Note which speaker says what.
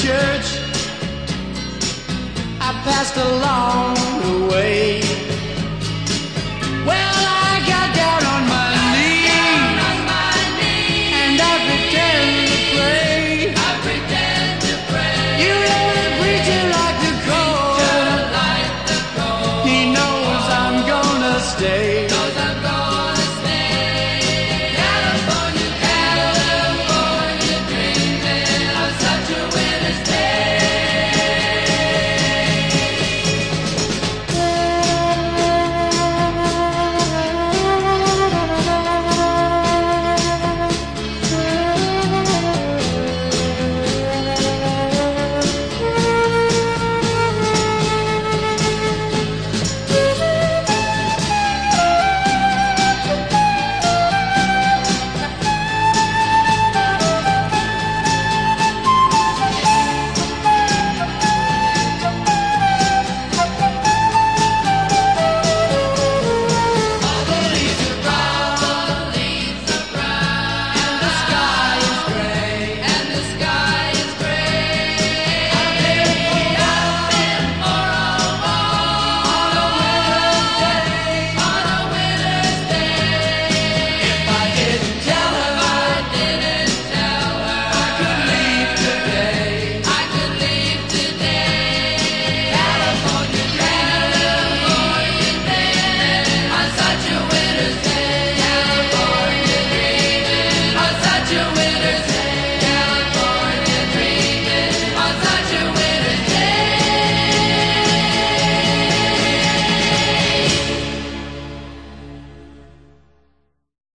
Speaker 1: church I passed along the way. Well, I got down on my knees and I pretend to pray. I pretend to pray. You know the preacher like the cold. He knows I'm gonna stay. you